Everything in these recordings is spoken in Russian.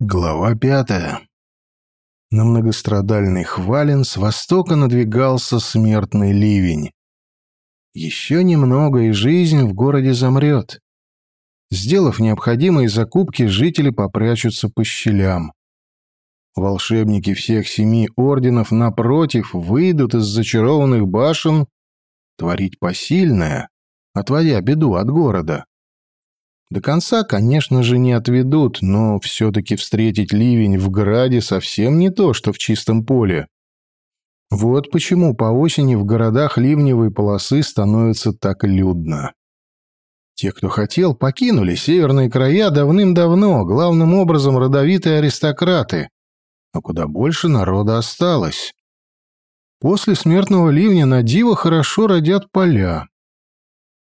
Глава пятая. На многострадальный Хвален с востока надвигался смертный ливень. Еще немного, и жизнь в городе замрет. Сделав необходимые закупки, жители попрячутся по щелям. Волшебники всех семи орденов, напротив, выйдут из зачарованных башен творить посильное, отводя беду от города. До конца, конечно же, не отведут, но все-таки встретить ливень в граде совсем не то, что в чистом поле. Вот почему по осени в городах ливневой полосы становится так людно. Те, кто хотел, покинули северные края давным-давно, главным образом родовитые аристократы, но куда больше народа осталось. После смертного ливня на диво хорошо родят поля.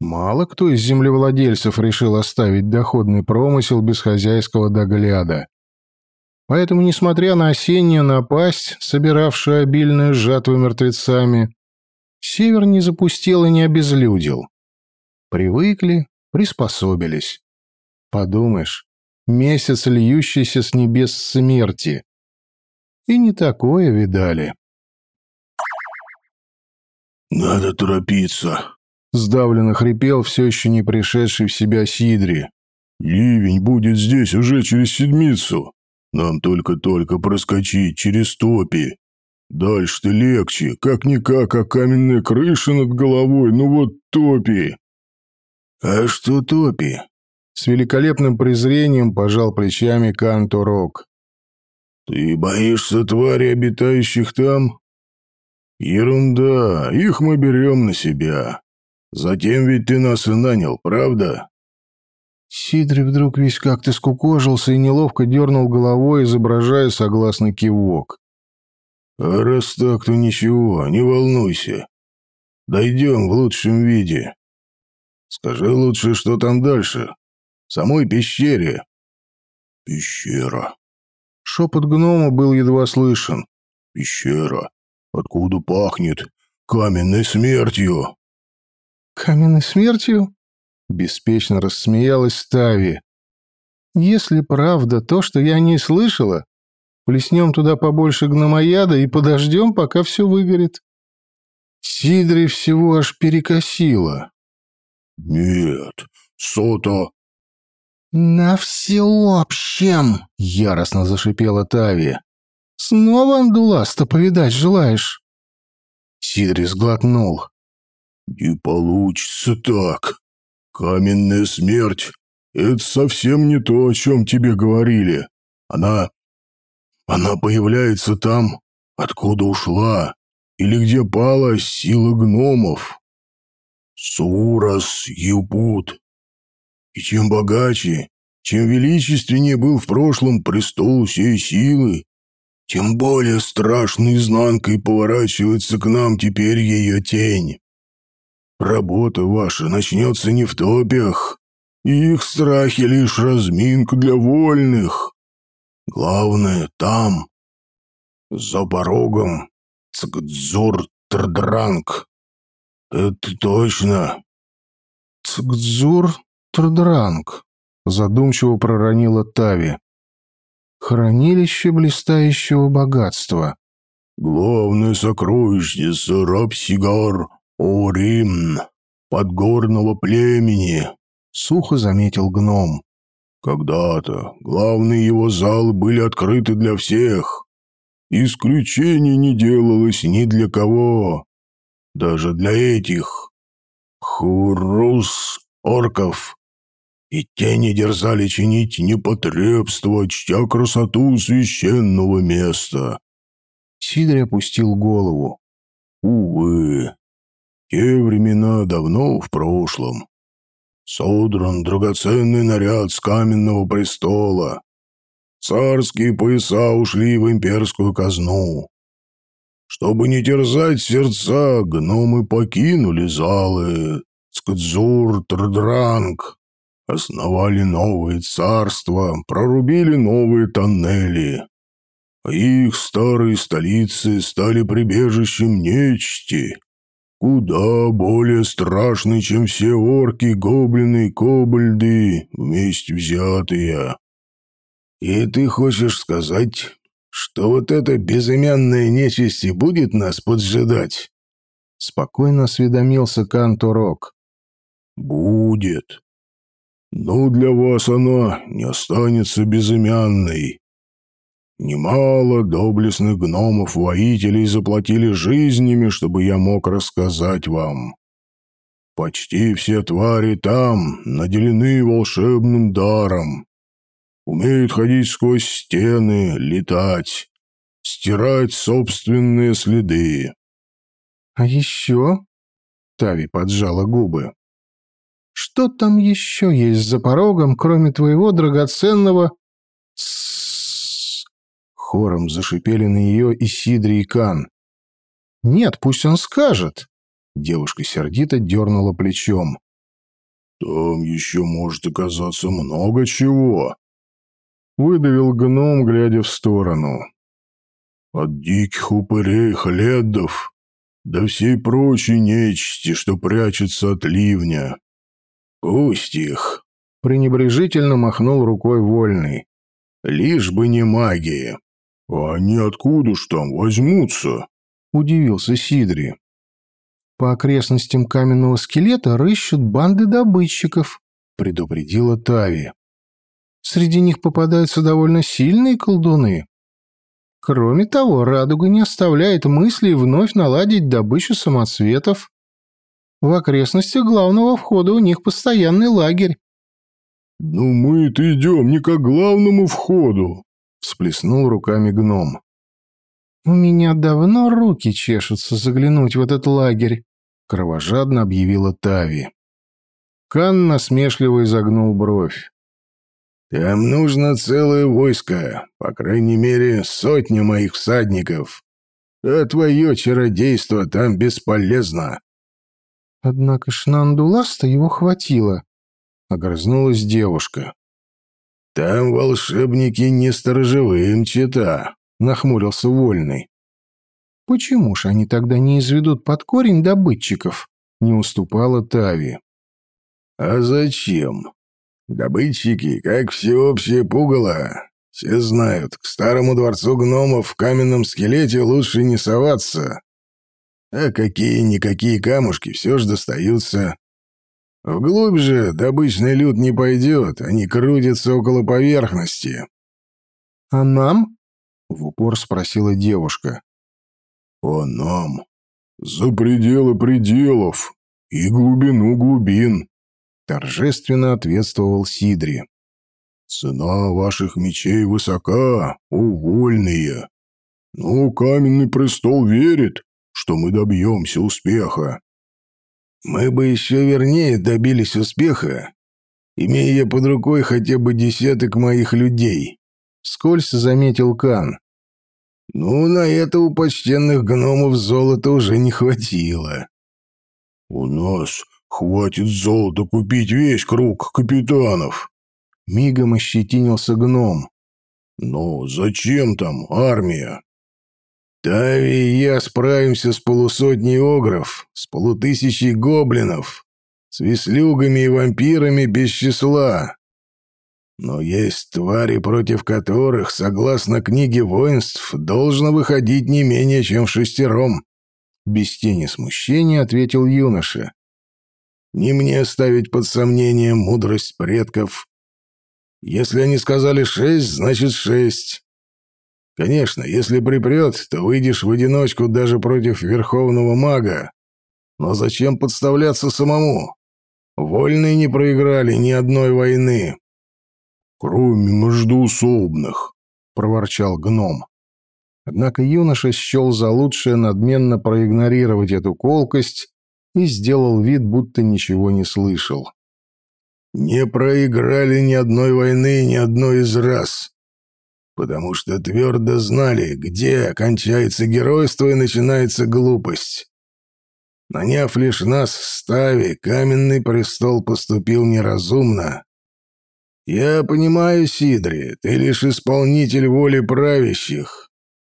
Мало кто из землевладельцев решил оставить доходный промысел без хозяйского догляда. Поэтому, несмотря на осеннюю напасть, собиравшую обильную жатву мертвецами, север не запустил и не обезлюдил. Привыкли, приспособились. Подумаешь, месяц льющийся с небес смерти. И не такое видали. «Надо торопиться», Сдавленно хрипел все еще не пришедший в себя Сидри. «Ливень будет здесь уже через седмицу. Нам только-только проскочить через топи. Дальше-то легче, как-никак, а каменная крыша над головой, ну вот топи». «А что топи?» С великолепным презрением пожал плечами Канторок. «Ты боишься твари, обитающих там?» «Ерунда, их мы берем на себя. Затем ведь ты нас и нанял, правда?» Сидри вдруг весь как-то скукожился и неловко дернул головой, изображая согласный кивок. «А раз так, то ничего, не волнуйся. Дойдем в лучшем виде. Скажи лучше, что там дальше. В самой пещере». «Пещера». Шепот гнома был едва слышен. «Пещера. Откуда пахнет? Каменной смертью». «Каменной смертью?» — беспечно рассмеялась Тави. «Если правда то, что я не слышала, плеснем туда побольше гномояда и подождем, пока все выгорит». Сидри всего аж перекосило. «Нет, Сото...» «На всеобщем!» — яростно зашипела Тави. «Снова Андуласта повидать желаешь?» Сидри сглотнул. «Не получится так. Каменная смерть — это совсем не то, о чем тебе говорили. Она... она появляется там, откуда ушла, или где пала сила гномов. Сурас, Юпут. И чем богаче, чем величественнее был в прошлом престол всей силы, тем более страшной изнанкой поворачивается к нам теперь ее тень. Работа ваша начнется не в топях, и их страхи лишь разминка для вольных. Главное там, за порогом, Цгдзур-Трдранг. Это точно. Цгдзур-Трдранг, задумчиво проронила Тави. Хранилище блистающего богатства. Главное сокровищница Рапсигар «Урим, подгорного племени», — сухо заметил гном. «Когда-то главные его залы были открыты для всех. Исключений не делалось ни для кого, даже для этих хурус орков. И те не дерзали чинить непотребство, чтя красоту священного места». Сидри опустил голову. «Увы, те времена давно в прошлом. Содран драгоценный наряд с каменного престола. Царские пояса ушли в имперскую казну. Чтобы не терзать сердца, гномы покинули залы Скадзур, Трдранг, основали новые царства, прорубили новые тоннели. Их старые столицы стали прибежищем нечисти, Куда более страшный, чем все орки, гоблины и кобальды вместе взятые. «И ты хочешь сказать, что вот эта безымянная нечисть и будет нас поджидать?» Спокойно осведомился Канторок. «Будет. Но для вас она не останется безымянной. Немало доблестных гномов-воителей заплатили жизнями, чтобы я мог рассказать вам. Почти все твари там наделены волшебным даром. Умеют ходить сквозь стены, летать, стирать собственные следы. «А еще?» — Тави поджала губы. «Что там еще есть за порогом, кроме твоего драгоценного...» «Тссс!» — хором зашипели на нее и Сидри, и Кан. «Нет, пусть он скажет!» Девушка сердито дернула плечом. «Там еще может оказаться много чего», — выдавил гном, глядя в сторону. «От диких упырей хледов до всей прочей нечисти, что прячется от ливня. Пусть их!» — пренебрежительно махнул рукой вольный. «Лишь бы не магия». «А они откуда ж там возьмутся?» — удивился Сидри. По окрестностям каменного скелета рыщут банды добытчиков, предупредила Тави. Среди них попадаются довольно сильные колдуны. Кроме того, радуга не оставляет мыслей вновь наладить добычу самоцветов. В окрестностях главного входа у них постоянный лагерь. «Ну мы-то идем не к главному входу», — всплеснул руками гном. «У меня давно руки чешутся заглянуть в этот лагерь», — кровожадно объявила Тави. Кан насмешливо изогнул бровь. «Там нужно целое войско, по крайней мере, сотня моих всадников. А твое чародейство там бесполезно». «Однако Шнандуласта его хватило», — огрызнулась девушка. «Там волшебники не сторожевым чита», — нахмурился Вольный. Почему ж они тогда не изведут под корень добытчиков? Не уступала Тави. А зачем? Добытчики, как всеобщее пугало. Все знают, к старому дворцу гномов в каменном скелете лучше не соваться. А какие-никакие камушки все же достаются. Вглубь же добычный люд не пойдет, они крутятся около поверхности. «А нам?» — в упор спросила девушка. А нам за пределы пределов и глубину глубин, торжественно ответствовал Сидри. Цена ваших мечей высока, увольные. Но каменный престол верит, что мы добьемся успеха. Мы бы еще вернее добились успеха, имея под рукой хотя бы десяток моих людей, вскользь заметил Кан. Ну, на это у почтенных гномов золота уже не хватило. У нас хватит золота купить весь круг капитанов. Мигом ощетинился гном. Но зачем там армия? Тави и я справимся с полусотней огров, с полутысячей гоблинов, с веслюгами и вампирами без числа. Но есть твари, против которых, согласно книге воинств, должно выходить не менее чем шестером. Без тени смущения ответил юноша. Не мне ставить под сомнение мудрость предков. Если они сказали шесть, значит шесть. Конечно, если припрет, то выйдешь в одиночку даже против верховного мага. Но зачем подставляться самому? Вольные не проиграли ни одной войны. «Кроме междуусобных», — проворчал гном. Однако юноша счел за лучшее надменно проигнорировать эту колкость и сделал вид, будто ничего не слышал. «Не проиграли ни одной войны ни одной из раз, потому что твердо знали, где кончается геройство и начинается глупость. Наняв лишь нас в ставе, каменный престол поступил неразумно, «Я понимаю, Сидри, ты лишь исполнитель воли правящих.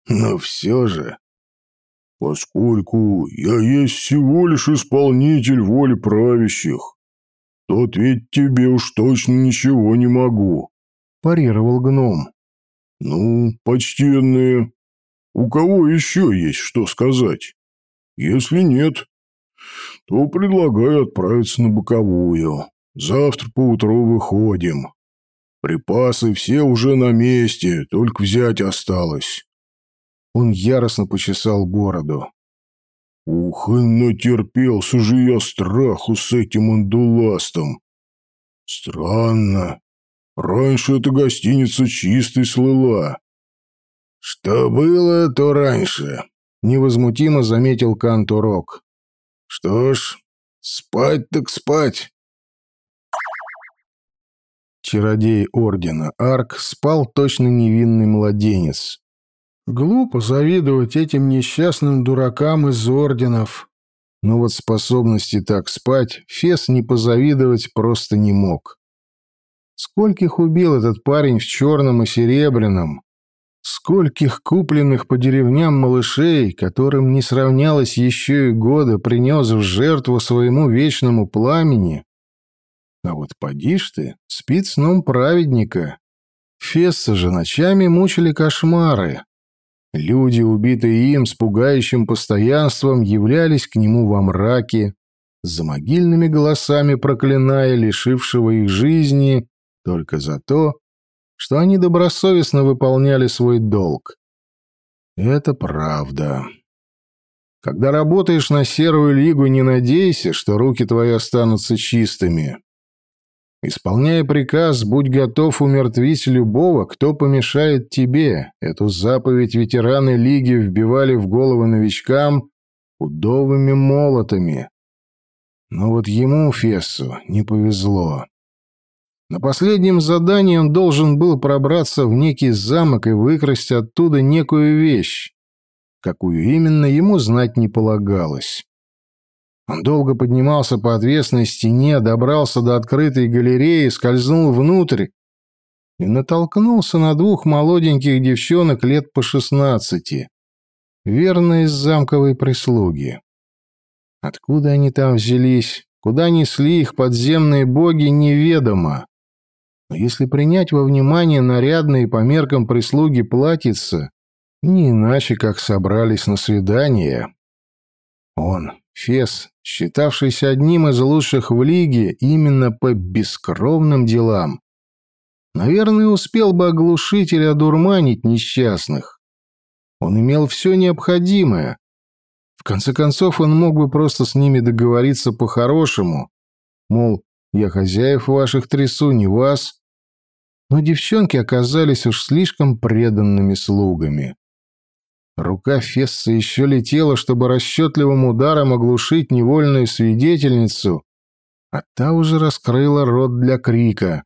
Но все же...» «Поскольку я есть всего лишь исполнитель воли правящих, то ответить тебе уж точно ничего не могу», — парировал гном. «Ну, почтенные, у кого еще есть что сказать? Если нет, то предлагаю отправиться на боковую. Завтра поутру выходим. Припасы все уже на месте, только взять осталось. Он яростно почесал бороду. Ух, и натерпелся же я страху с этим андуластом. Странно. Раньше эта гостиница чистой слыла. Что было, то раньше, невозмутимо заметил Кантурок. Что ж, спать так спать. Чародей Ордена Арк спал точно невинный младенец. Глупо завидовать этим несчастным дуракам из Орденов. Но вот способности так спать Фес не позавидовать просто не мог. Скольких убил этот парень в черном и серебряном, Скольких купленных по деревням малышей, которым не сравнялось еще и года, принес в жертву своему вечному пламени. А вот поди ж ты, спит сном праведника. Фесса же ночами мучили кошмары. Люди, убитые им с пугающим постоянством, являлись к нему во мраке, за могильными голосами проклиная лишившего их жизни только за то, что они добросовестно выполняли свой долг. Это правда. Когда работаешь на серую лигу, не надейся, что руки твои останутся чистыми. Исполняя приказ, будь готов умертвить любого, кто помешает тебе. Эту заповедь ветераны лиги вбивали в головы новичкам удовыми молотами. Но вот ему, Фессу, не повезло. На последнем задании он должен был пробраться в некий замок и выкрасть оттуда некую вещь. Какую именно, ему знать не полагалось. Он долго поднимался по отвесной стене, добрался до открытой галереи, скользнул внутрь и натолкнулся на двух молоденьких девчонок лет по шестнадцати, верно из замковой прислуги. Откуда они там взялись, куда несли их подземные боги, неведомо. Но если принять во внимание нарядные по меркам прислуги платьица, не иначе, как собрались на свидание. Он, Фес, считавшийся одним из лучших в лиге именно по бескровным делам, наверное, успел бы оглушить или одурманить несчастных. Он имел все необходимое. В конце концов, он мог бы просто с ними договориться по-хорошему, мол, я хозяев ваших трясу, не вас, но девчонки оказались уж слишком преданными слугами. Рука Фесса еще летела, чтобы расчетливым ударом оглушить невольную свидетельницу, а та уже раскрыла рот для крика.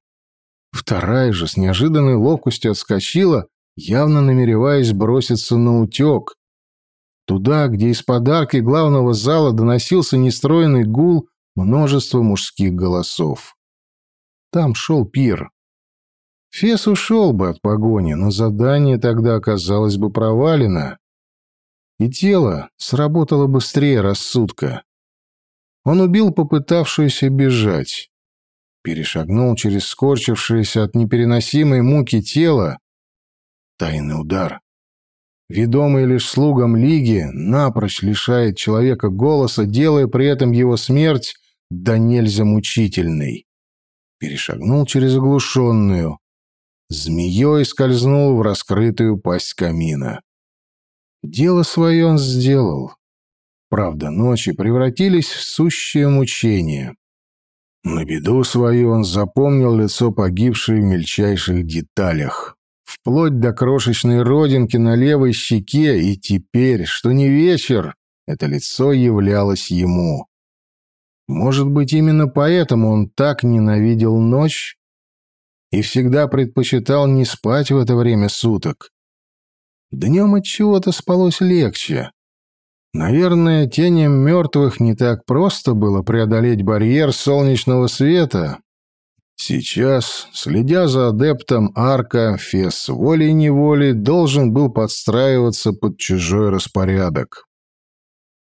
Вторая же с неожиданной ловкостью отскочила, явно намереваясь броситься на утек. Туда, где из подарки главного зала доносился нестроенный гул множества мужских голосов. Там шел пир. Фес ушел бы от погони, но задание тогда оказалось бы провалено. И тело сработало быстрее рассудка. Он убил попытавшуюся бежать. Перешагнул через скорчившееся от непереносимой муки тело. Тайный удар. Ведомый лишь слугам Лиги, напрочь лишает человека голоса, делая при этом его смерть да нельзя мучительной. Перешагнул через оглушенную, змеей скользнул в раскрытую пасть камина. Дело свое он сделал. Правда, ночи превратились в сущее мучение. На беду свою он запомнил лицо погибшей в мельчайших деталях, вплоть до крошечной родинки на левой щеке, и теперь, что не вечер, это лицо являлось ему. Может быть, именно поэтому он так ненавидел ночь? И всегда предпочитал не спать в это время суток. Днем от чего-то спалось легче. Наверное, теням мертвых не так просто было преодолеть барьер солнечного света. Сейчас, следя за адептом Арка, Фес волей-неволей должен был подстраиваться под чужой распорядок.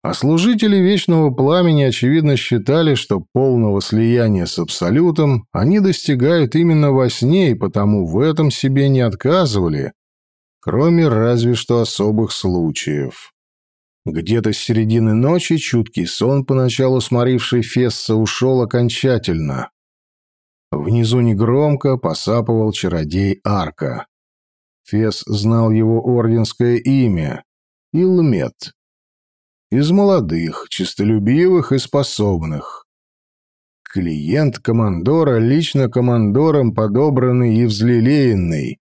А служители Вечного Пламени, очевидно, считали, что полного слияния с Абсолютом они достигают именно во сне, и потому в этом себе не отказывали, кроме разве что особых случаев. Где-то с середины ночи чуткий сон, поначалу сморивший Фесса, ушел окончательно. Внизу негромко посапывал чародей Арка. Фес знал его орденское имя — Илмет из молодых, честолюбивых и способных. Клиент командора лично командором подобранный и взлелеянный.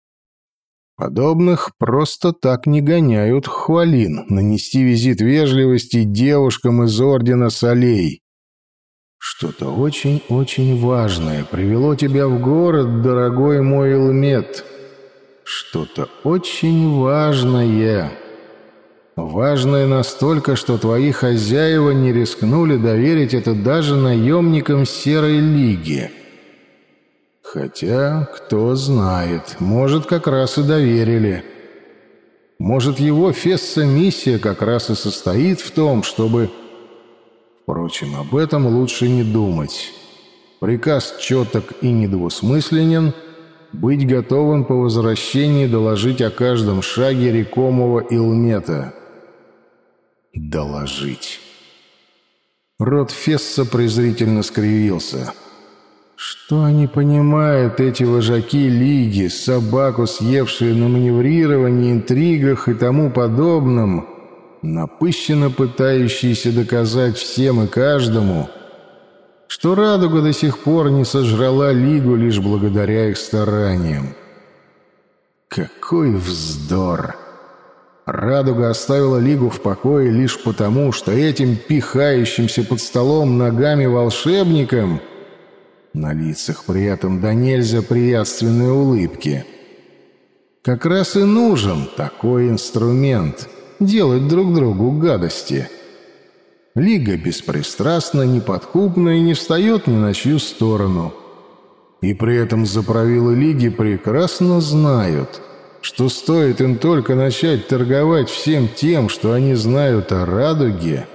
Подобных просто так не гоняют хвалин, нанести визит вежливости девушкам из Ордена Солей. Что-то очень-очень важное привело тебя в город, дорогой мой Элмет. Что-то очень важное. Важное настолько, что твои хозяева не рискнули доверить это даже наемникам Серой Лиги. Хотя, кто знает, может, как раз и доверили. Может, его Фесса-миссия как раз и состоит в том, чтобы... Впрочем, об этом лучше не думать. Приказ четок и недвусмысленен — быть готовым по возвращении доложить о каждом шаге рекомого Илмета доложить. Рот Фесса презрительно скривился. Что они понимают, эти вожаки Лиги, собаку съевшие на маневрировании, интригах и тому подобном, напыщенно пытающиеся доказать всем и каждому, что Радуга до сих пор не сожрала Лигу лишь благодаря их стараниям. Какой вздор! Радуга оставила Лигу в покое лишь потому, что этим пихающимся под столом ногами волшебникам на лицах при этом до нельзя приятственные улыбки. Как раз и нужен такой инструмент — делать друг другу гадости. Лига беспристрастна, неподкупна и не встает ни на чью сторону. И при этом заправилы Лиги прекрасно знают — что стоит им только начать торговать всем тем, что они знают о радуге,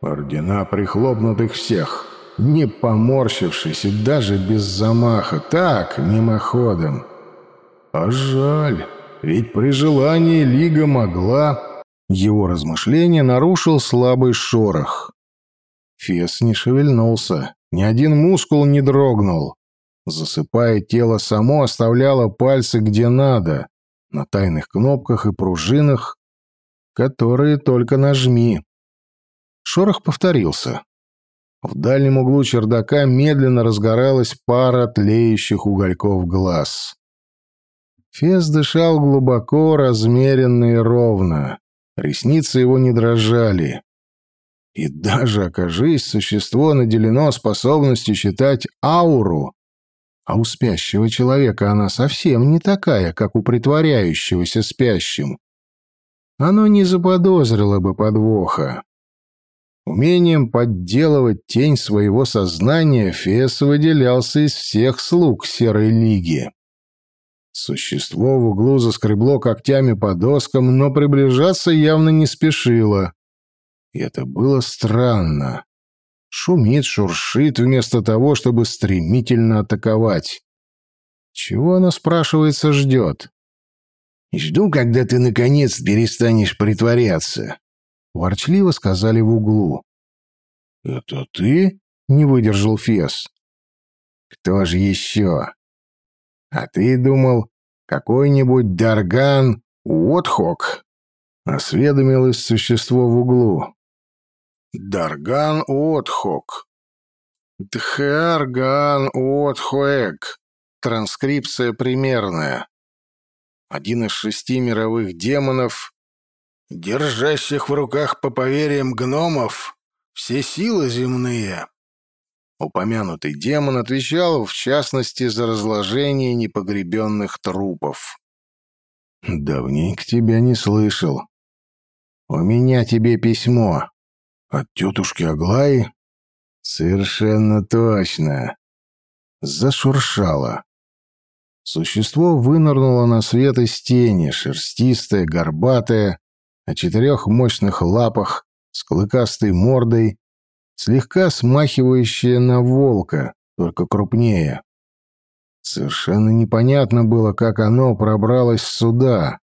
ордена прихлопнут их всех, не поморщившись и даже без замаха, так, мимоходом. А жаль, ведь при желании Лига могла... Его размышление нарушил слабый шорох. Фес не шевельнулся, ни один мускул не дрогнул. Засыпая, тело само оставляло пальцы где надо, на тайных кнопках и пружинах, которые только нажми. Шорох повторился. В дальнем углу чердака медленно разгоралась пара тлеющих угольков глаз. Фес дышал глубоко, размеренно и ровно. Ресницы его не дрожали. И даже, окажись, существо наделено способностью читать ауру, а у спящего человека она совсем не такая, как у притворяющегося спящим. Оно не заподозрило бы подвоха. Умением подделывать тень своего сознания Фес выделялся из всех слуг Серой Лиги. Существо в углу заскребло когтями по доскам, но приближаться явно не спешило. И это было странно. Шумит, шуршит, вместо того, чтобы стремительно атаковать. Чего она, спрашивается, ждет? «Жду, когда ты, наконец, перестанешь притворяться», — ворчливо сказали в углу. «Это ты?» — не выдержал Фес. «Кто же еще?» «А ты думал, какой-нибудь Дарган Уотхок?» — осведомилось существо в углу. Дарган Отхок. Дхарган Отхоэк. Транскрипция примерная. Один из шести мировых демонов, держащих в руках по поверьям гномов все силы земные. Упомянутый демон отвечал, в частности, за разложение непогребенных трупов. «Давненько тебя не слышал. У меня тебе письмо. От тетушки Аглаи? Совершенно точно. Зашуршало. Существо вынырнуло на свет из тени, шерстистое, горбатое, на четырех мощных лапах, с клыкастой мордой, слегка смахивающая на волка, только крупнее. Совершенно непонятно было, как оно пробралось сюда.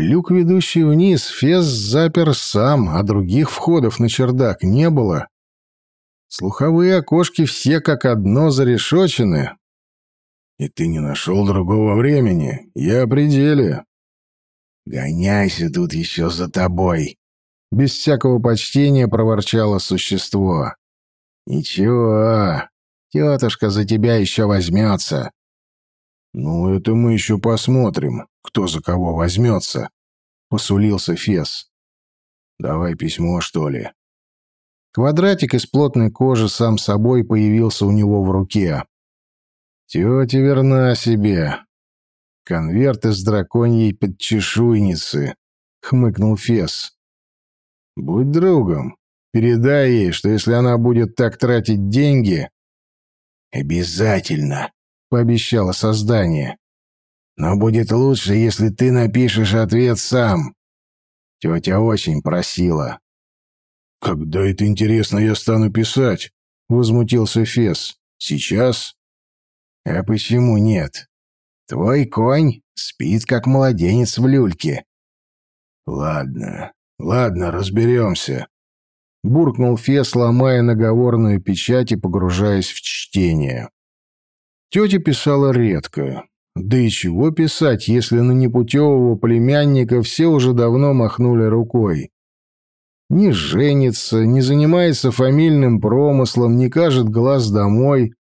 Люк, ведущий вниз, Фес запер сам, а других входов на чердак не было. Слуховые окошки все как одно зарешочены. И ты не нашел другого времени. Я о пределе. Гоняйся тут еще за тобой. Без всякого почтения проворчало существо. Ничего, тетушка за тебя еще возьмется. Ну, это мы еще посмотрим, кто за кого возьмется, посулился Фес. Давай письмо, что ли. Квадратик из плотной кожи сам собой появился у него в руке. «Тетя верна себе. Конверт из драконьей подчешуйницы», — хмыкнул Фес. «Будь другом. Передай ей, что если она будет так тратить деньги...» «Обязательно», — пообещало создание. «Но будет лучше, если ты напишешь ответ сам. Тетя очень просила». «Когда это, интересно, я стану писать?» — возмутился Фес. «Сейчас?» «А почему нет? Твой конь спит, как младенец в люльке». «Ладно, ладно, разберемся», — буркнул Фес, ломая наговорную печать и погружаясь в чтение. Тетя писала редко. Да и чего писать, если на непутевого племянника все уже давно махнули рукой не женится, не занимается фамильным промыслом, не кажет глаз домой.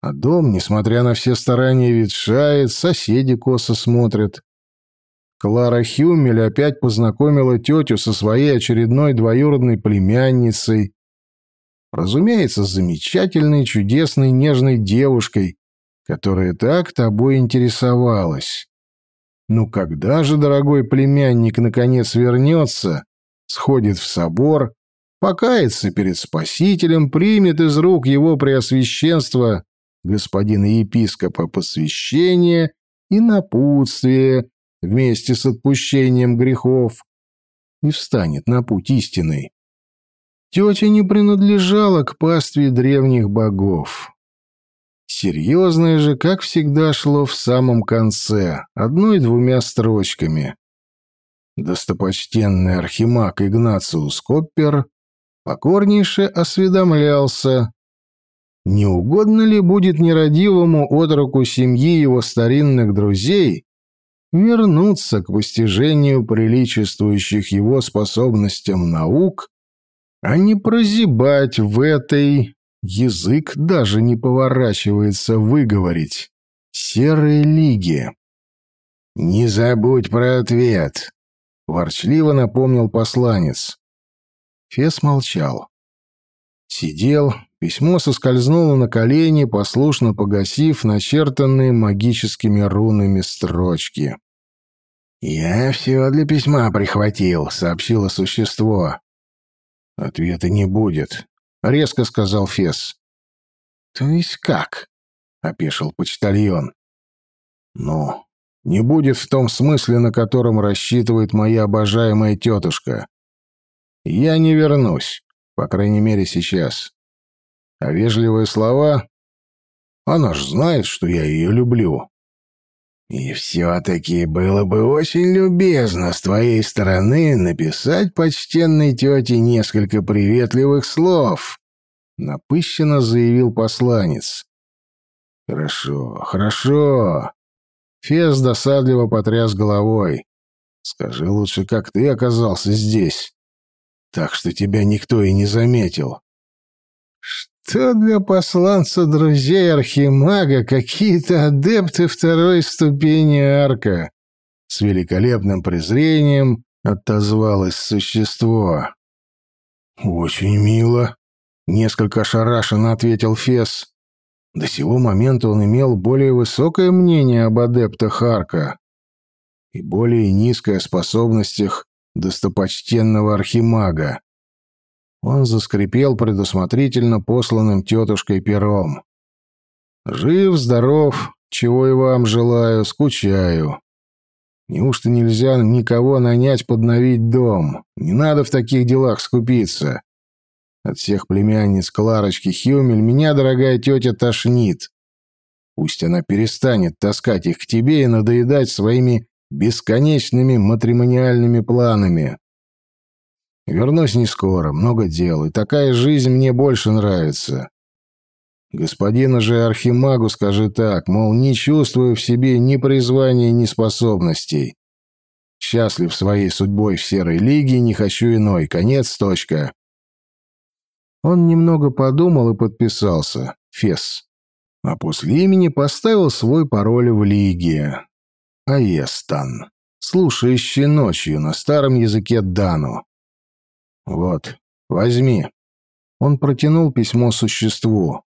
А дом, несмотря на все старания, ветшает, соседи косо смотрят. Клара Хюмель опять познакомила тетю со своей очередной двоюродной племянницей. Разумеется, замечательной, чудесной, нежной девушкой, которая так тобой интересовалась. Ну когда же, дорогой племянник, наконец вернется сходит в собор, покается перед Спасителем, примет из рук его преосвященства господина епископа посвящение и напутствие вместе с отпущением грехов и встанет на путь истинный. Тетя не принадлежала к пастве древних богов. Серьезное же, как всегда, шло в самом конце, одной-двумя строчками достопочтенный архимаг Игнациус Коппер покорнейше осведомлялся, не угодно ли будет нерадивому отроку семьи его старинных друзей вернуться к постижению приличествующих его способностям наук, а не прозябать в этой, язык даже не поворачивается выговорить, серой лиге. «Не забудь про ответ», ворчливо напомнил посланец. Фес молчал. Сидел, письмо соскользнуло на колени, послушно погасив начертанные магическими рунами строчки. «Я все для письма прихватил», — сообщило существо. «Ответа не будет», — резко сказал Фес. «То есть как?» — опешил почтальон. «Ну, не будет в том смысле, на котором рассчитывает моя обожаемая тетушка. Я не вернусь, по крайней мере, сейчас. А вежливые слова... Она ж знает, что я ее люблю. И все-таки было бы очень любезно с твоей стороны написать почтенной тете несколько приветливых слов, напыщенно заявил посланец. Хорошо, хорошо. Фес досадливо потряс головой. «Скажи лучше, как ты оказался здесь? Так что тебя никто и не заметил». «Что для посланца друзей Архимага какие-то адепты второй ступени арка?» С великолепным презрением отозвалось существо. «Очень мило», — несколько ошарашенно ответил Фес. До сего момента он имел более высокое мнение об адептах Арка и более низкое о способностях достопочтенного архимага. Он заскрипел предусмотрительно посланным тетушкой пером. «Жив, здоров, чего и вам желаю, скучаю. Неужто нельзя никого нанять подновить дом? Не надо в таких делах скупиться. От всех племянниц Кларочки Хьюмель меня, дорогая тетя, тошнит. Пусть она перестанет таскать их к тебе и надоедать своими бесконечными матримониальными планами. Вернусь не скоро, много дел, и такая жизнь мне больше нравится. Господину же Архимагу скажи так, мол, не чувствую в себе ни призвания, ни способностей. Счастлив своей судьбой в Серой Лиге, не хочу иной. Конец, точка. Он немного подумал и подписался. Фес. А после имени поставил свой пароль в Лиге. Аестан. Слушающий ночью на старом языке Дану. Вот, возьми. Он протянул письмо существу.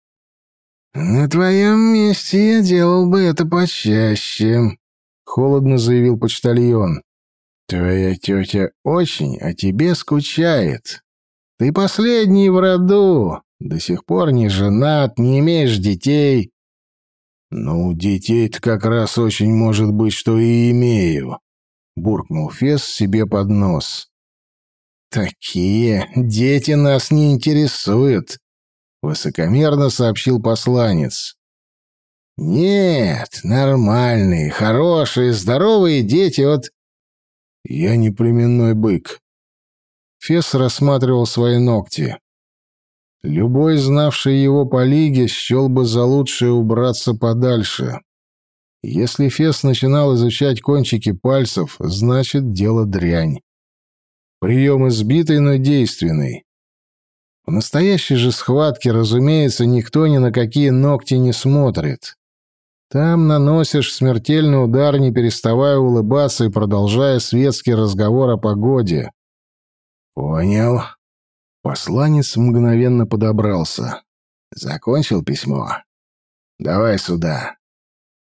«На твоем месте я делал бы это почаще», — холодно заявил почтальон. «Твоя тетя очень о тебе скучает. Ты последний в роду, до сих пор не женат, не имеешь детей». «Ну, детей-то как раз очень может быть, что и имею», — буркнул Фес себе под нос. «Такие дети нас не интересуют», высокомерно сообщил посланец. Нет, нормальные, хорошие, здоровые дети от Я не племенной бык. Фес рассматривал свои ногти. Любой, знавший его по лиге, счел бы за лучшее убраться подальше. Если Фес начинал изучать кончики пальцев, значит, дело дрянь. Прием избитый, но действенный. В настоящей же схватке, разумеется, никто ни на какие ногти не смотрит. Там наносишь смертельный удар, не переставая улыбаться и продолжая светский разговор о погоде. «Понял». Посланец мгновенно подобрался. «Закончил письмо? Давай сюда.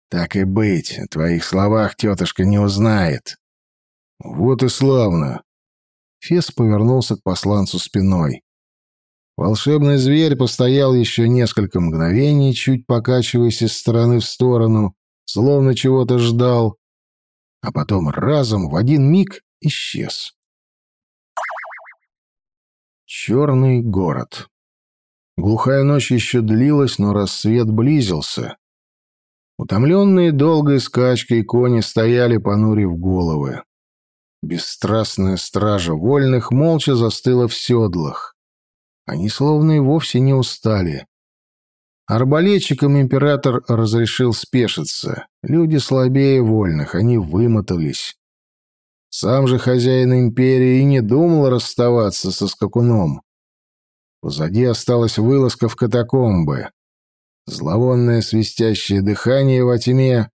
Так и быть, о твоих словах тетушка не узнает». «Вот и славно». Фес повернулся к посланцу спиной. Волшебный зверь постоял еще несколько мгновений, чуть покачиваясь из стороны в сторону, словно чего-то ждал, а потом разом в один миг исчез. Черный город. Глухая ночь еще длилась, но рассвет близился. Утомленные долгой скачкой кони стояли, понурив головы. Бесстрастная стража вольных молча застыла в седлах. Они словно и вовсе не устали. Арбалетчикам император разрешил спешиться. Люди слабее вольных, они вымотались. Сам же хозяин империи и не думал расставаться со скакуном. Позади осталась вылазка в катакомбы. Зловонное свистящее дыхание во тьме,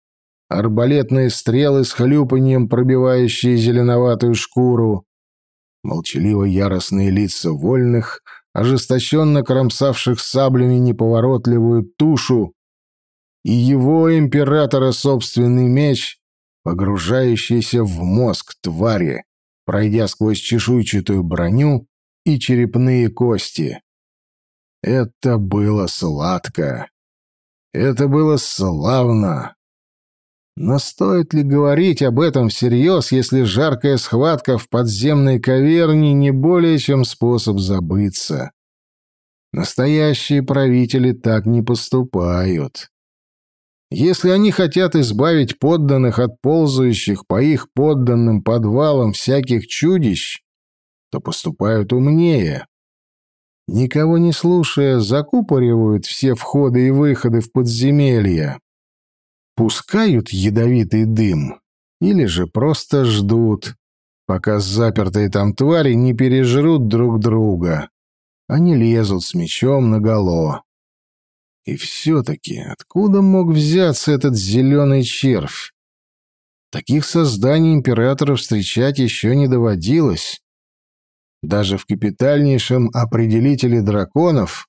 арбалетные стрелы с хлюпаньем, пробивающие зеленоватую шкуру, молчаливо яростные лица вольных — ожесточенно кромсавших саблями неповоротливую тушу, и его императора собственный меч, погружающийся в мозг твари, пройдя сквозь чешуйчатую броню и черепные кости. Это было сладко. Это было славно. Но стоит ли говорить об этом всерьез, если жаркая схватка в подземной каверне не более чем способ забыться? Настоящие правители так не поступают. Если они хотят избавить подданных от ползающих по их подданным подвалам всяких чудищ, то поступают умнее. Никого не слушая, закупоривают все входы и выходы в подземелья пускают ядовитый дым или же просто ждут, пока запертые там твари не пережрут друг друга. Они лезут с мечом наголо. И все-таки откуда мог взяться этот зеленый червь? Таких созданий императора встречать еще не доводилось. Даже в капитальнейшем определителе драконов,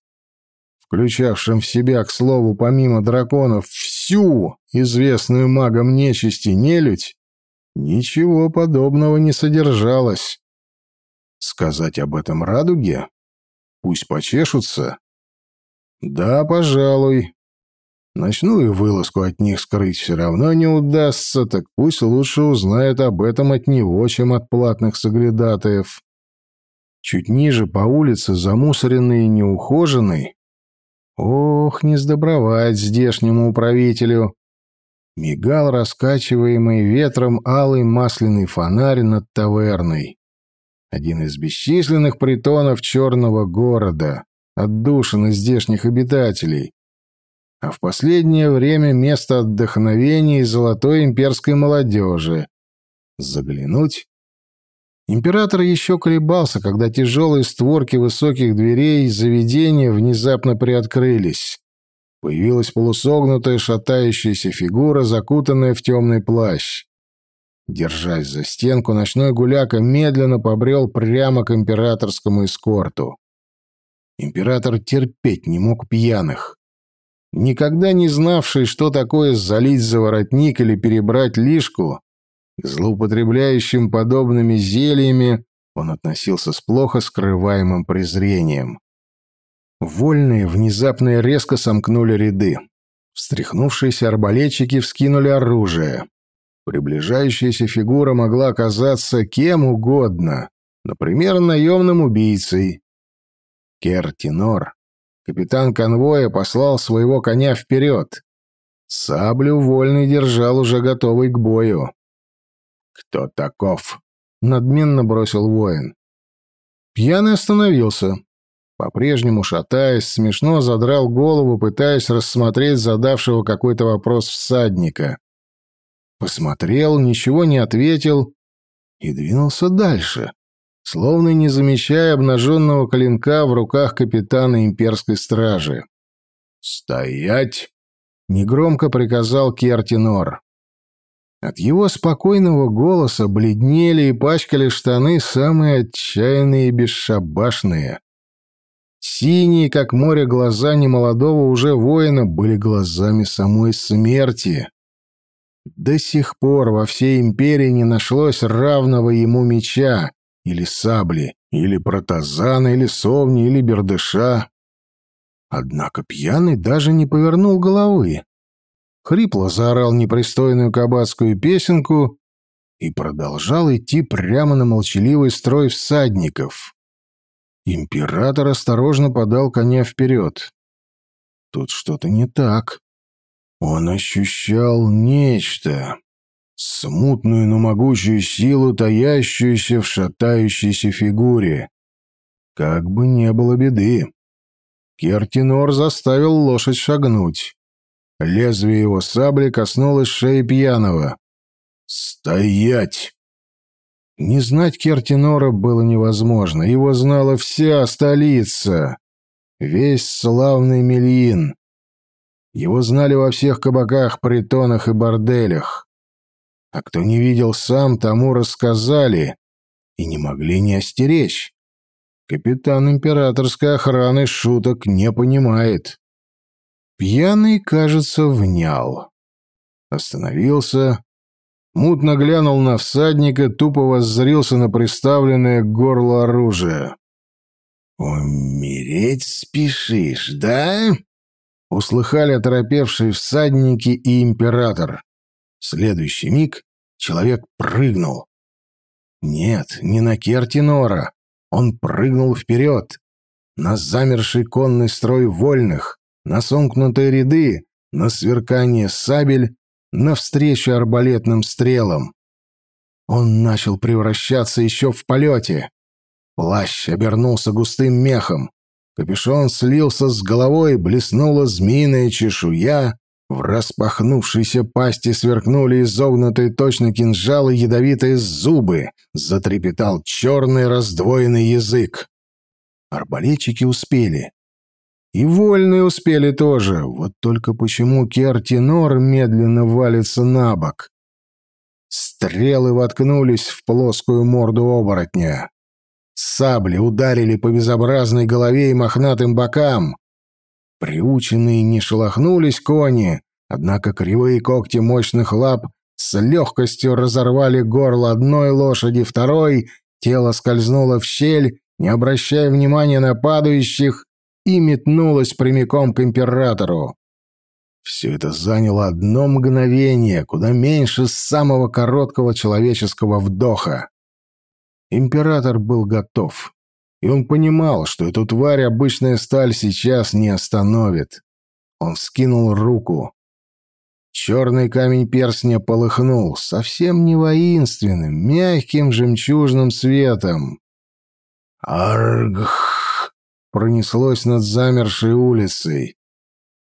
включавшем в себя, к слову, помимо драконов, всю известную магам нечисти нелюдь, ничего подобного не содержалось. Сказать об этом радуге? Пусть почешутся. Да, пожалуй. Ночную вылазку от них скрыть все равно не удастся, так пусть лучше узнают об этом от него, чем от платных соглядатаев. Чуть ниже по улице, замусоренный и неухоженный. Ох, не сдобровать здешнему управителю. Мигал раскачиваемый ветром алый масляный фонарь над таверной. Один из бесчисленных притонов черного города, отдушины здешних обитателей а в последнее время место отдохновения и золотой имперской молодежи. Заглянуть? Император еще колебался, когда тяжелые створки высоких дверей заведения внезапно приоткрылись. Появилась полусогнутая шатающаяся фигура, закутанная в темный плащ. Держась за стенку, ночной гуляка медленно побрел прямо к императорскому эскорту. Император терпеть не мог пьяных. Никогда не знавший, что такое залить за воротник или перебрать лишку, к злоупотребляющим подобными зельями он относился с плохо скрываемым презрением. Вольные внезапно и резко сомкнули ряды. Встряхнувшиеся арбалетчики вскинули оружие. Приближающаяся фигура могла оказаться кем угодно, например, наемным убийцей. Кертинор Капитан конвоя послал своего коня вперед. Саблю вольный держал уже готовый к бою. «Кто таков?» — надменно бросил воин. Пьяный остановился. По-прежнему шатаясь, смешно задрал голову, пытаясь рассмотреть задавшего какой-то вопрос всадника. Посмотрел, ничего не ответил и двинулся дальше словно не замечая обнаженного клинка в руках капитана имперской стражи. «Стоять!» — негромко приказал Кертинор. От его спокойного голоса бледнели и пачкали штаны самые отчаянные и бесшабашные. Синие, как море, глаза немолодого уже воина были глазами самой смерти. До сих пор во всей империи не нашлось равного ему меча, или сабли, или протазана, или совни, или бердыша. Однако пьяный даже не повернул головы. Хрипло заорал непристойную кабацкую песенку и продолжал идти прямо на молчаливый строй всадников. Император осторожно подал коня вперед. Тут что-то не так. Он ощущал нечто смутную, но могучую силу, таящуюся в шатающейся фигуре. Как бы не было беды. Кертинор заставил лошадь шагнуть. Лезвие его сабли коснулось шеи пьяного. «Стоять!» Не знать Кертинора было невозможно. Его знала вся столица. Весь славный Мельин. Его знали во всех кабаках, притонах и борделях. А кто не видел сам, тому рассказали и не могли не остеречь. Капитан императорской охраны шуток не понимает. Пьяный, кажется, внял. Остановился, мутно глянул на всадника, тупо воззрился на приставленное к горлу оружие. «Умереть спешишь, да?» Услыхали оторопевшие всадники и император. В следующий миг человек прыгнул. Нет, не на Кертинора. Он прыгнул вперед. На замерший конный строй вольных, на сомкнутые ряды, на сверкание сабель, навстречу арбалетным стрелам. Он начал превращаться еще в полете. Плащ обернулся густым мехом. Капюшон слился с головой, блеснула змеиная чешуя, в распахнувшейся пасти сверкнули изогнутые точно кинжалы ядовитые зубы, затрепетал черный раздвоенный язык. Арбалетчики успели. И вольные успели тоже, вот только почему Кертинор медленно валится на бок. Стрелы воткнулись в плоскую морду оборотня. Сабли ударили по безобразной голове и мохнатым бокам. Приученные не шелохнулись кони, однако кривые когти мощных лап с легкостью разорвали горло одной лошади, второй, тело скользнуло в щель, не обращая внимания на падающих, и метнулось прямиком к императору. Все это заняло одно мгновение, куда меньше самого короткого человеческого вдоха. Император был готов, и он понимал, что эту тварь обычная сталь сейчас не остановит. Он вскинул руку. Черный камень перстня полыхнул, совсем не воинственным, мягким жемчужным светом. «Аргх!» Пронеслось над замершей улицей.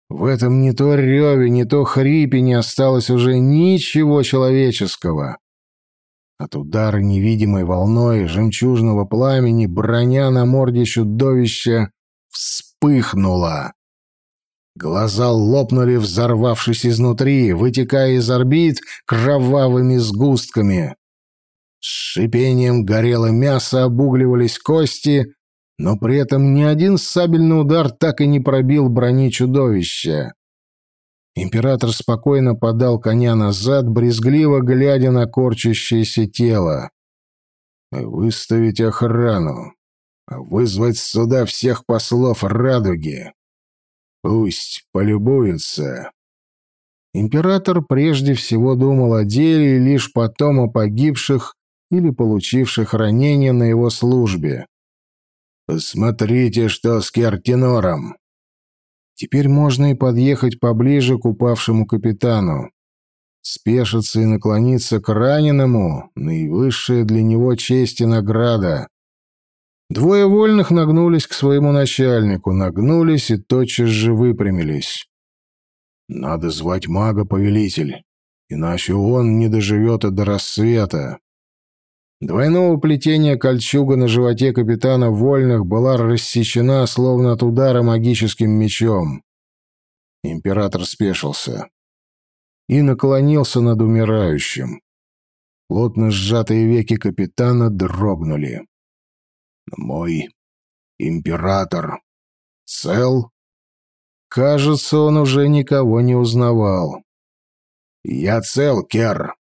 В этом не то реве, не то хрипе не осталось уже ничего человеческого. От удара невидимой волной жемчужного пламени броня на морде чудовища вспыхнула. Глаза лопнули, взорвавшись изнутри, вытекая из орбит кровавыми сгустками. С шипением горело мясо, обугливались кости, но при этом ни один сабельный удар так и не пробил брони чудовища. Император спокойно подал коня назад, брезгливо глядя на корчащееся тело. «Выставить охрану, вызвать сюда всех послов радуги. Пусть полюбуются». Император прежде всего думал о деле лишь потом о погибших или получивших ранения на его службе. «Посмотрите, что с Кертинором!» Теперь можно и подъехать поближе к упавшему капитану. Спешиться и наклониться к раненому — наивысшая для него честь и награда. Двое вольных нагнулись к своему начальнику, нагнулись и тотчас же выпрямились. «Надо звать мага-повелитель, иначе он не доживет и до рассвета». Двойного плетения кольчуга на животе капитана Вольных была рассечена, словно от удара магическим мечом. Император спешился и наклонился над умирающим. Плотно сжатые веки капитана дрогнули. «Мой император цел?» Кажется, он уже никого не узнавал. «Я цел, Кер»,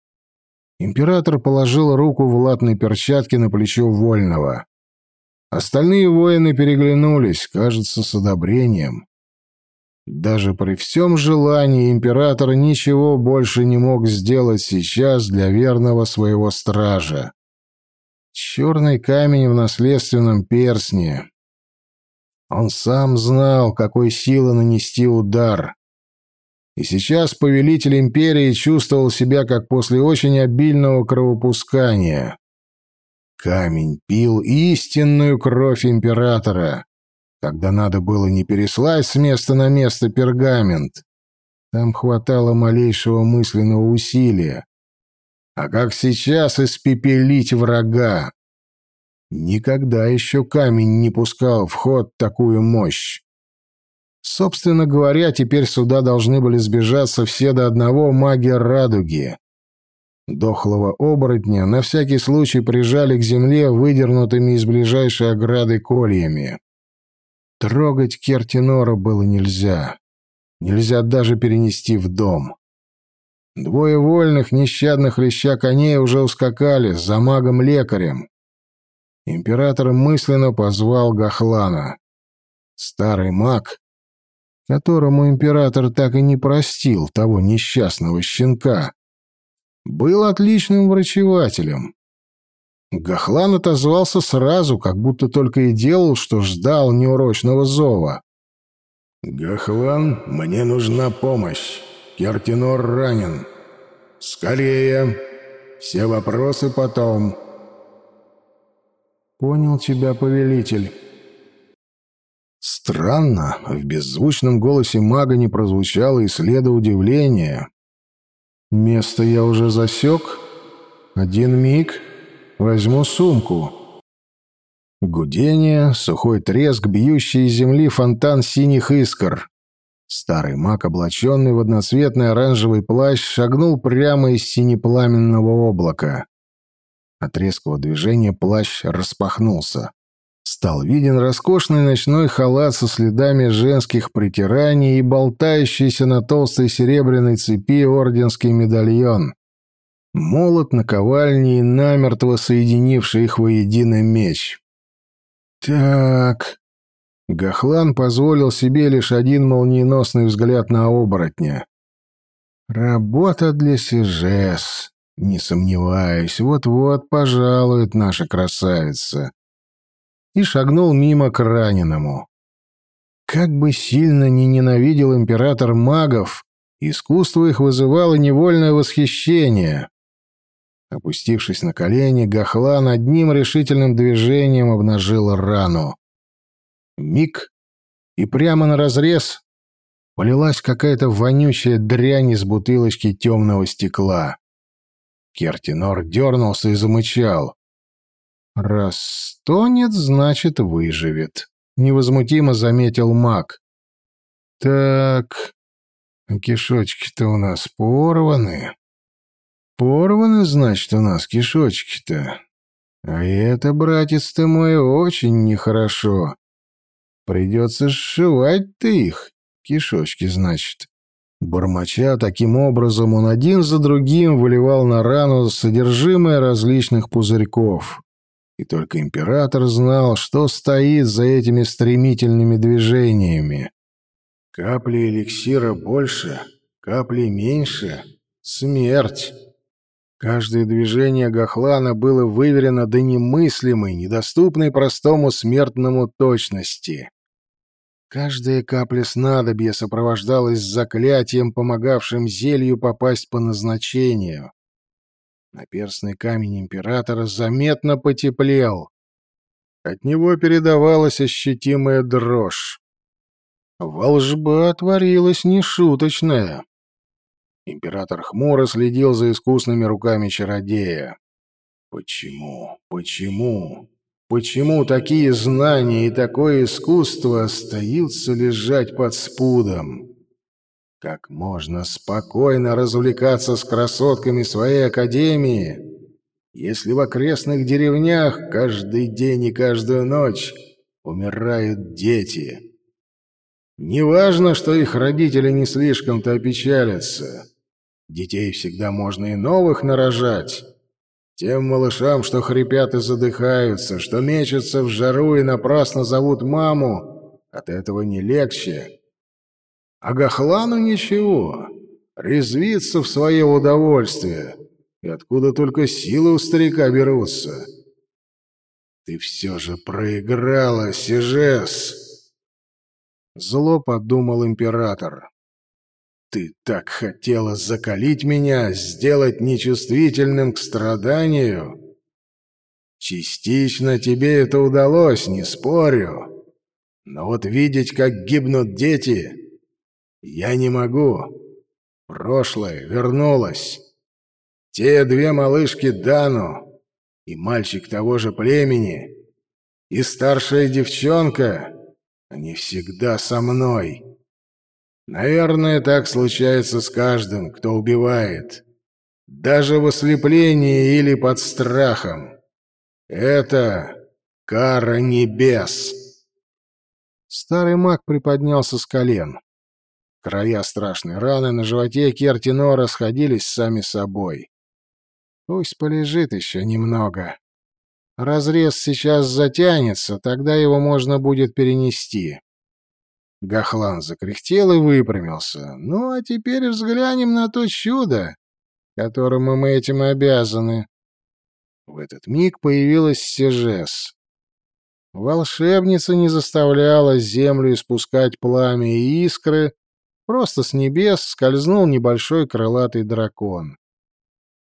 Император положил руку в латной перчатке на плечо Вольного. Остальные воины переглянулись, кажется, с одобрением. Даже при всем желании император ничего больше не мог сделать сейчас для верного своего стража. Черный камень в наследственном персне. Он сам знал, какой силы нанести удар. И сейчас повелитель империи чувствовал себя как после очень обильного кровопускания. Камень пил истинную кровь императора, когда надо было не переслать с места на место пергамент. Там хватало малейшего мысленного усилия. А как сейчас испепелить врага? Никогда еще камень не пускал в ход такую мощь. Собственно говоря, теперь сюда должны были сбежаться все до одного маги радуги. Дохлого оборотня на всякий случай прижали к земле выдернутыми из ближайшей ограды кольями. Трогать Кертинора было нельзя. Нельзя даже перенести в дом. Двое вольных, нещадных леща коней уже ускакали за магом-лекарем. Император мысленно позвал Гахлана. Старый маг, которому император так и не простил того несчастного щенка, был отличным врачевателем. Гахлан отозвался сразу, как будто только и делал, что ждал неурочного зова. «Гахлан, мне нужна помощь. Кертинор ранен. Скорее. Все вопросы потом». «Понял тебя, повелитель». Странно, в беззвучном голосе мага не прозвучало и следа удивления. «Место я уже засек. Один миг. Возьму сумку». Гудение, сухой треск, бьющий из земли фонтан синих искр. Старый маг, облаченный в одноцветный оранжевый плащ, шагнул прямо из синепламенного облака. От резкого движения плащ распахнулся. Стал виден роскошный ночной халат со следами женских притираний и болтающийся на толстой серебряной цепи орденский медальон. Молот наковальни и намертво соединивший их воедино меч. «Так...» Гахлан позволил себе лишь один молниеносный взгляд на оборотня. «Работа для Сижес. Не сомневаюсь, вот-вот пожалует наша красавица». И шагнул мимо к раненому. Как бы сильно ни ненавидел император магов, искусство их вызывало невольное восхищение. Опустившись на колени, Гахлан одним решительным движением обнажил рану. Миг, и прямо на разрез полилась какая-то вонючая дрянь из бутылочки темного стекла. Кертинор дернулся и замычал. «Раз стонет, значит, выживет», — невозмутимо заметил маг. «Так, кишочки-то у нас порваны». «Порваны, значит, у нас кишочки-то. А это, братец ты мой, очень нехорошо. Придется сшивать ты их, кишочки, значит». Бормоча таким образом, он один за другим выливал на рану содержимое различных пузырьков. И только император знал, что стоит за этими стремительными движениями. Капли эликсира больше, капли меньше — смерть. Каждое движение Гахлана было выверено до немыслимой, недоступной простому смертному точности. Каждая капля снадобья сопровождалась заклятием, помогавшим зелью попасть по назначению. Наперстный камень императора заметно потеплел. От него передавалась ощутимая дрожь. Волжба отворилась нешуточная. Император хмуро следил за искусными руками чародея. Почему? Почему? Почему такие знания и такое искусство остаются лежать под спудом? Как можно спокойно развлекаться с красотками своей академии, если в окрестных деревнях каждый день и каждую ночь умирают дети? Неважно, что их родители не слишком-то опечалятся. Детей всегда можно и новых нарожать. Тем малышам, что хрипят и задыхаются, что мечутся в жару и напрасно зовут маму, от этого не легче. А Гахлану ничего, резвится в свое удовольствие, и откуда только силы у старика берутся. Ты все же проиграла, Сижес. Зло подумал император. Ты так хотела закалить меня, сделать нечувствительным к страданию? Частично тебе это удалось, не спорю. Но вот видеть, как гибнут дети, я не могу. Прошлое вернулось. Те две малышки Дану и мальчик того же племени, и старшая девчонка, они всегда со мной. Наверное, так случается с каждым, кто убивает. Даже в ослеплении или под страхом. Это кара небес. Старый маг приподнялся с колен. Края страшной раны на животе Кертино расходились сами собой. Пусть полежит еще немного. Разрез сейчас затянется, тогда его можно будет перенести. Гахлан закряхтел и выпрямился. «Ну, а теперь взглянем на то чудо, которому мы этим обязаны». В этот миг появилась Сежес. Волшебница не заставляла землю испускать пламя и искры, просто с небес скользнул небольшой крылатый дракон.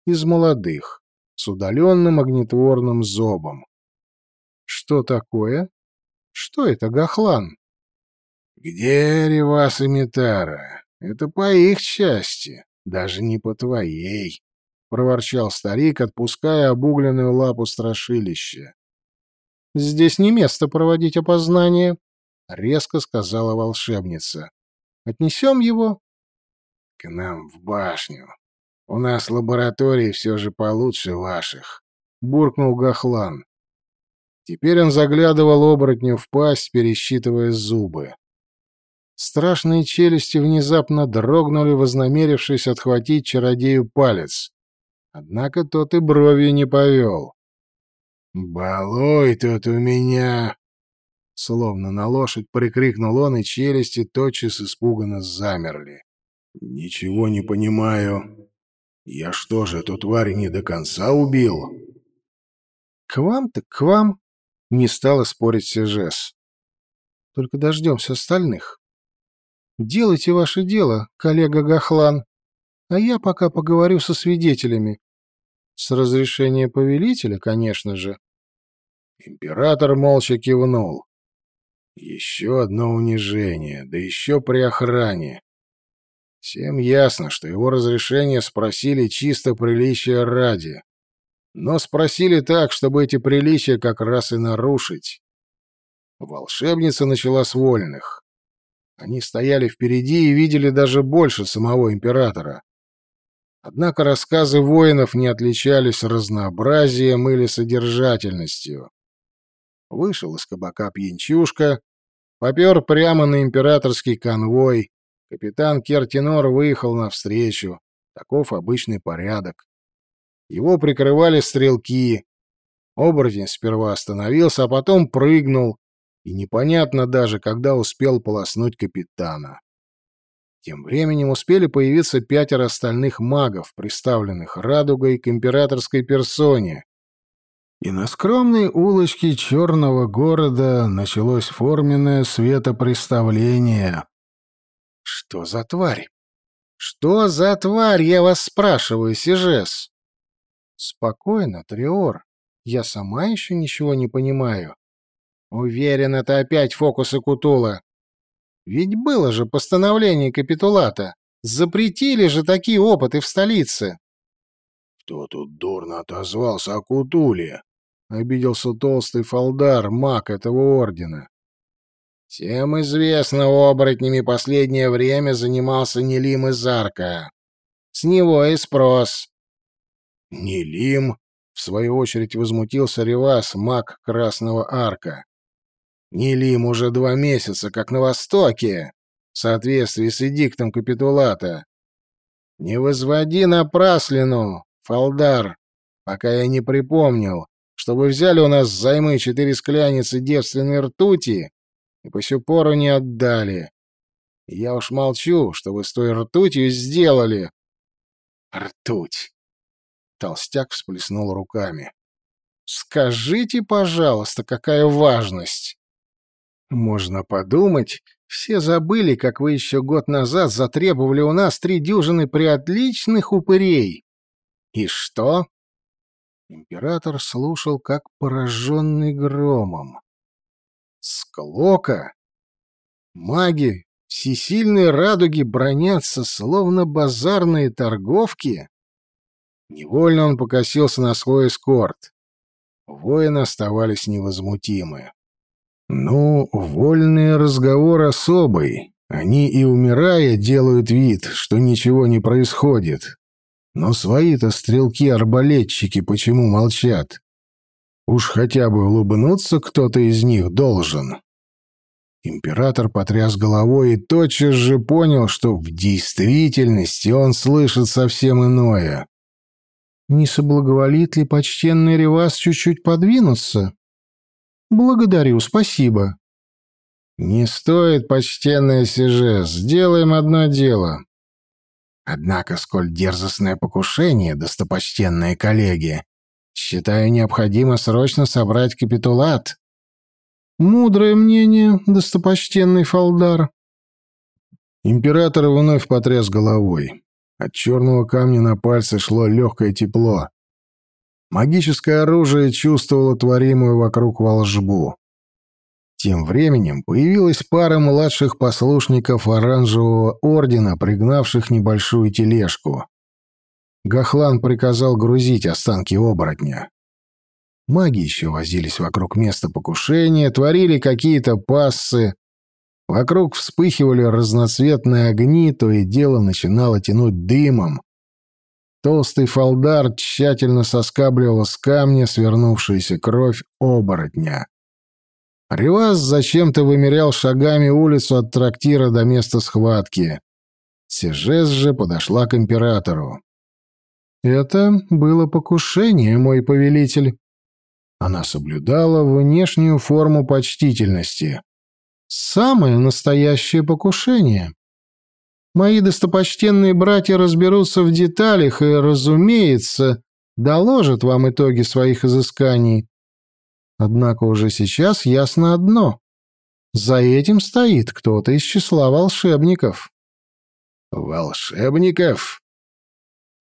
Из молодых, с удаленным огнетворным зобом. Что такое? Что это, Гахлан? «Где Ревас и Митара? Это по их части, даже не по твоей», — проворчал старик, отпуская обугленную лапу страшилища. «Здесь не место проводить опознание», — резко сказала волшебница. «Отнесем его?» «К нам в башню. У нас лаборатории все же получше ваших», — буркнул Гахлан. Теперь он заглядывал оборотню в пасть, пересчитывая зубы. Страшные челюсти внезапно дрогнули, вознамерившись отхватить чародею палец. Однако тот и бровью не повел. «Балуй тут у меня!» Словно на лошадь прикрикнул он, и челюсти тотчас испуганно замерли. «Ничего не понимаю. Я что же, эту тварь не до конца убил?» «К вам так к вам», — не стала спорить Сежес. «Только дождемся остальных. Делайте ваше дело, коллега Гахлан, а я пока поговорю со свидетелями. С разрешения повелителя, конечно же». Император молча кивнул. Еще одно унижение, да еще при охране. Всем ясно, что его разрешение спросили чисто приличия ради. Но спросили так, чтобы эти приличия как раз и нарушить. Волшебница начала с вольных. Они стояли впереди и видели даже больше самого императора. Однако рассказы воинов не отличались разнообразием или содержательностью. Вышел из кабака пьянчушка, попер прямо на императорский конвой. Капитан Кертинор выехал навстречу. Таков обычный порядок. Его прикрывали стрелки. Оборотень сперва остановился, а потом прыгнул, и непонятно даже, когда успел полоснуть капитана. Тем временем успели появиться пятеро остальных магов, представленных радугой к императорской персоне, и на скромной улочке черного города началось форменное светопреставление. Что за тварь? Что за тварь, я вас спрашиваю, Сижес? Спокойно, Триор. Я сама еще ничего не понимаю. Уверен, это опять фокусы Кутула. Ведь было же постановление капитулата. Запретили же такие опыты в столице. Кто тут дурно отозвался о Кутуле? Обиделся толстый фалдар, маг этого ордена. Всем известно, оборотнями последнее время занимался Нелим из Арка. С него и спрос. Нелим, в свою очередь, возмутился Ревас, маг Красного Арка. Нелим уже два месяца, как на Востоке, в соответствии с эдиктом капитулата. Не возводи напраслину, Фалдар, пока я не припомнил, чтобы взяли у нас займы четыре скляницы девственной ртути и по сю пору не отдали. я уж молчу, что вы с той ртутью сделали. Ртуть. Толстяк всплеснул руками. Скажите, пожалуйста, какая важность? Можно подумать, все забыли, как вы еще год назад затребовали у нас три дюжины приотличных упырей. И что? Император слушал, как пораженный громом. Склока! Маги, всесильные радуги бронятся, словно базарные торговки. Невольно он покосился на свой эскорт. Воины оставались невозмутимы. Ну, вольный разговор особый. Они и умирая делают вид, что ничего не происходит. Но свои-то стрелки-арбалетчики почему молчат? Уж хотя бы улыбнуться кто-то из них должен. Император потряс головой и тотчас же понял, что в действительности он слышит совсем иное. «Не соблаговолит ли почтенный Ревас чуть-чуть подвинуться?» «Благодарю, спасибо». «Не стоит, почтенная Сиже, сделаем одно дело. Однако, сколь дерзостное покушение, достопочтенные коллеги, считаю необходимо срочно собрать капитулат. Мудрое мнение, достопочтенный Фалдар. Император вновь потряс головой. От черного камня на пальце шло легкое тепло. Магическое оружие чувствовало творимую вокруг волжбу. Тем временем появилась пара младших послушников Оранжевого Ордена, пригнавших небольшую тележку. Гахлан приказал грузить останки оборотня. Маги еще возились вокруг места покушения, творили какие-то пассы. Вокруг вспыхивали разноцветные огни, то и дело начинало тянуть дымом. Толстый фалдар тщательно соскабливал с камня свернувшуюся кровь оборотня. Ривас зачем-то вымерял шагами улицу от трактира до места схватки. Сижес же подошла к императору. «Это было покушение, мой повелитель». Она соблюдала внешнюю форму почтительности. Самое настоящее покушение. Мои достопочтенные братья разберутся в деталях и, разумеется, доложат вам итоги своих изысканий. Однако уже сейчас ясно одно. За этим стоит кто-то из числа волшебников. «Волшебников?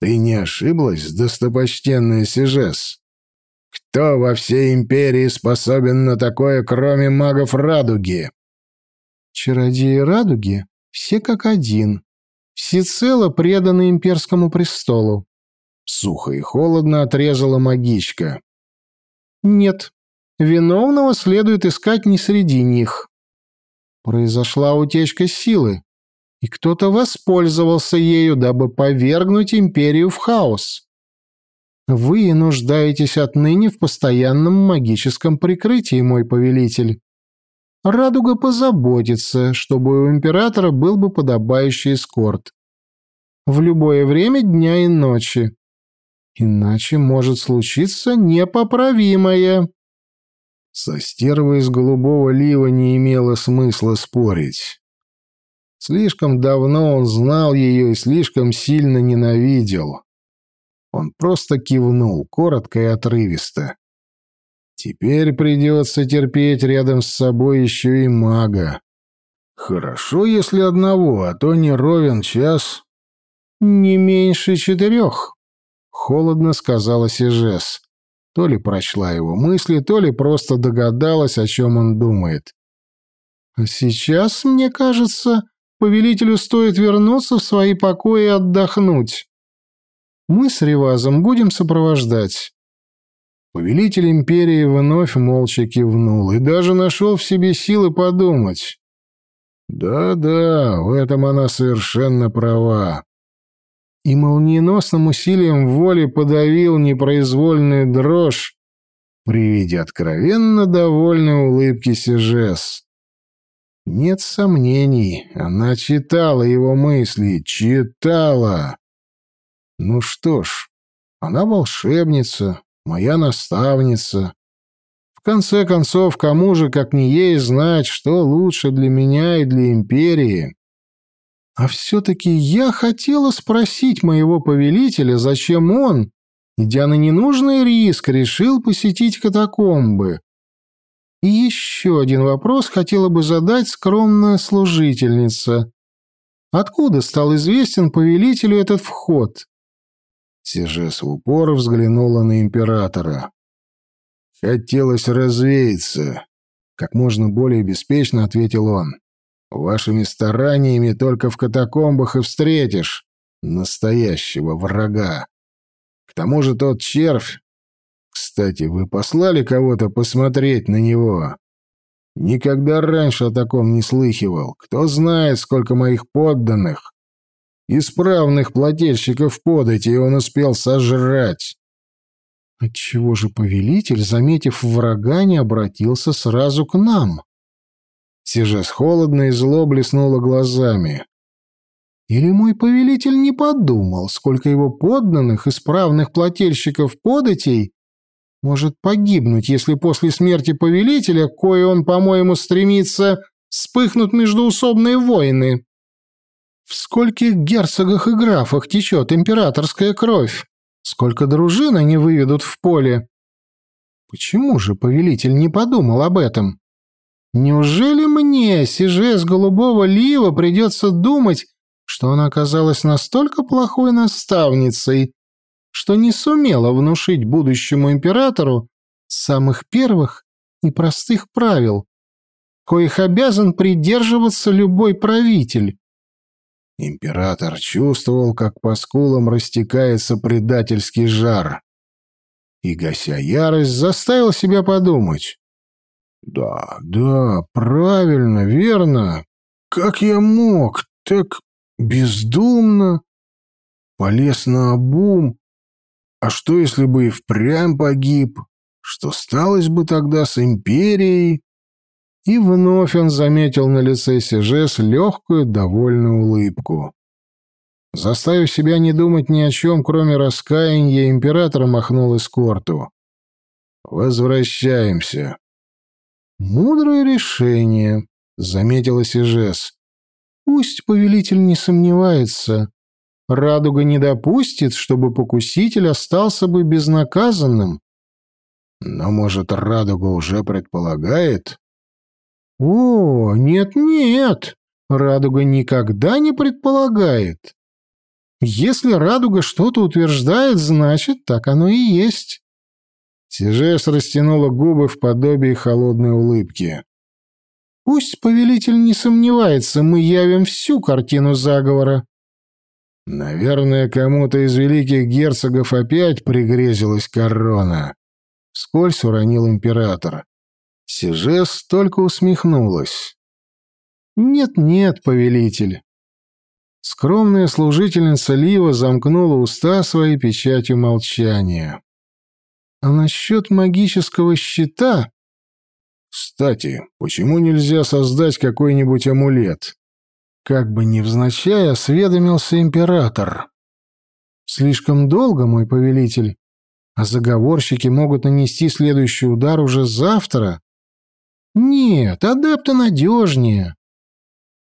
Ты не ошиблась, достопочтенная Сижес? Кто во всей империи способен на такое, кроме магов радуги?» «Чародеи радуги все как один, всецело преданы имперскому престолу», — сухо и холодно отрезала магичка. «Нет, виновного следует искать не среди них. Произошла утечка силы, и кто-то воспользовался ею, дабы повергнуть империю в хаос. Вы нуждаетесь отныне в постоянном магическом прикрытии, мой повелитель. Радуга позаботится, чтобы у императора был бы подобающий эскорт. В любое время дня и ночи. Иначе может случиться непоправимое. Со стервой из голубого лива не имело смысла спорить. Слишком давно он знал ее и слишком сильно ненавидел. Он просто кивнул, коротко и отрывисто. Теперь придется терпеть рядом с собой еще и мага. Хорошо, если одного, а то не ровен час. «Не меньше четырех», — холодно сказала Сижес. То ли прочла его мысли, то ли просто догадалась, о чем он думает. «А сейчас, мне кажется, повелителю стоит вернуться в свои покои и отдохнуть. Мы с Ревазом будем сопровождать». Повелитель империи вновь молча кивнул и даже нашел в себе силы подумать. «Да-да, в этом она совершенно права». И молниеносным усилием воли подавил непроизвольную дрожь при виде откровенно довольной улыбки Сижес. Нет сомнений, она читала его мысли, читала. Ну что ж, она волшебница, моя наставница. В конце концов, кому же, как не ей, знать, что лучше для меня и для империи? А все-таки я хотела спросить моего повелителя, зачем он, идя на ненужный риск, решил посетить катакомбы. И еще один вопрос хотела бы задать скромная служительница. Откуда стал известен повелителю этот вход? Сижес в упор взглянула на императора. «Хотелось развеяться», — как можно более беспечно ответил он. «Вашими стараниями только в катакомбах и встретишь настоящего врага. К тому же тот червь кстати, вы послали кого-то посмотреть на него? Никогда раньше о таком не слыхивал. Кто знает, сколько моих подданных, исправных плательщиков подати он успел сожрать. Отчего же повелитель, заметив врага, не обратился сразу к нам? Сижес холодно и зло блеснула глазами. Или мой повелитель не подумал, сколько его подданных, исправных плательщиков податей может погибнуть, если после смерти повелителя, кое он, по-моему, стремится, вспыхнут междуусобные войны. В скольких герцогах и графах течет императорская кровь? Сколько дружин они выведут в поле? Почему же повелитель не подумал об этом? Неужели мне, сиже с голубого лива, придется думать, что она оказалась настолько плохой наставницей, что не сумела внушить будущему императору самых первых и простых правил, коих обязан придерживаться любой правитель. Император чувствовал, как по скулам растекается предательский жар. И, гася ярость, заставил себя подумать. «Да, да, правильно, верно. Как я мог так бездумно?» Полез на обум, а что, если бы и впрямь погиб? Что сталось бы тогда с империей? И вновь он заметил на лице Сижес легкую, довольную улыбку. Заставив себя не думать ни о чем, кроме раскаяния, император махнул эскорту. Возвращаемся. Мудрое решение, заметила Сижес. Пусть повелитель не сомневается. Радуга не допустит, чтобы покуситель остался бы безнаказанным. Но, может, Радуга уже предполагает? О, нет-нет, Радуга никогда не предполагает. Если Радуга что-то утверждает, значит, так оно и есть. Сижес растянула губы в подобии холодной улыбки. Пусть повелитель не сомневается, мы явим всю картину заговора. Наверное, кому-то из великих герцогов опять пригрезилась корона. Скользь уронил император. Сижес только усмехнулась. «Нет-нет, повелитель». Скромная служительница Лива замкнула уста своей печатью молчания. «А насчет магического щита...» «Кстати, почему нельзя создать какой-нибудь амулет?» Как бы невзначай осведомился император. «Слишком долго, мой повелитель, а заговорщики могут нанести следующий удар уже завтра. Нет, адепты надежнее.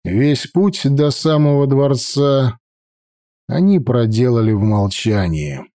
Весь путь до самого дворца они проделали в молчании.